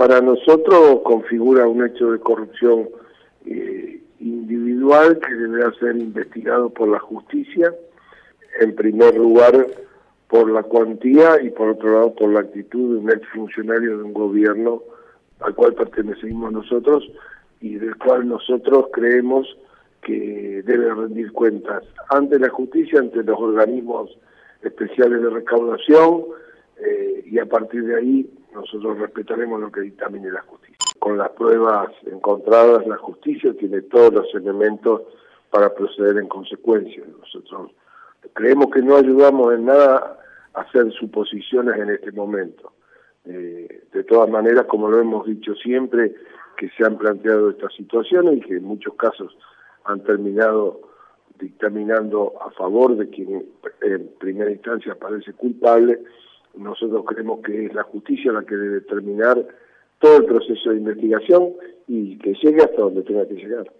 Para nosotros configura un hecho de corrupción eh, individual que deberá ser investigado por la justicia, en primer lugar por la cuantía y por otro lado por la actitud de un exfuncionario de un gobierno al cual pertenecemos nosotros y del cual nosotros creemos que debe rendir cuentas ante la justicia, ante los organismos especiales de recaudación eh, y a partir de ahí nosotros respetaremos lo que dictamine la justicia. Con las pruebas encontradas, la justicia tiene todos los elementos para proceder en consecuencia. Nosotros creemos que no ayudamos en nada a hacer suposiciones en este momento. Eh, de todas maneras, como lo hemos dicho siempre, que se han planteado estas situaciones y que en muchos casos han terminado dictaminando a favor de quien en primera instancia parece culpable, nosotros creemos que es la justicia la que debe terminar todo el proceso de investigación y que llegue hasta donde tenga que llegar.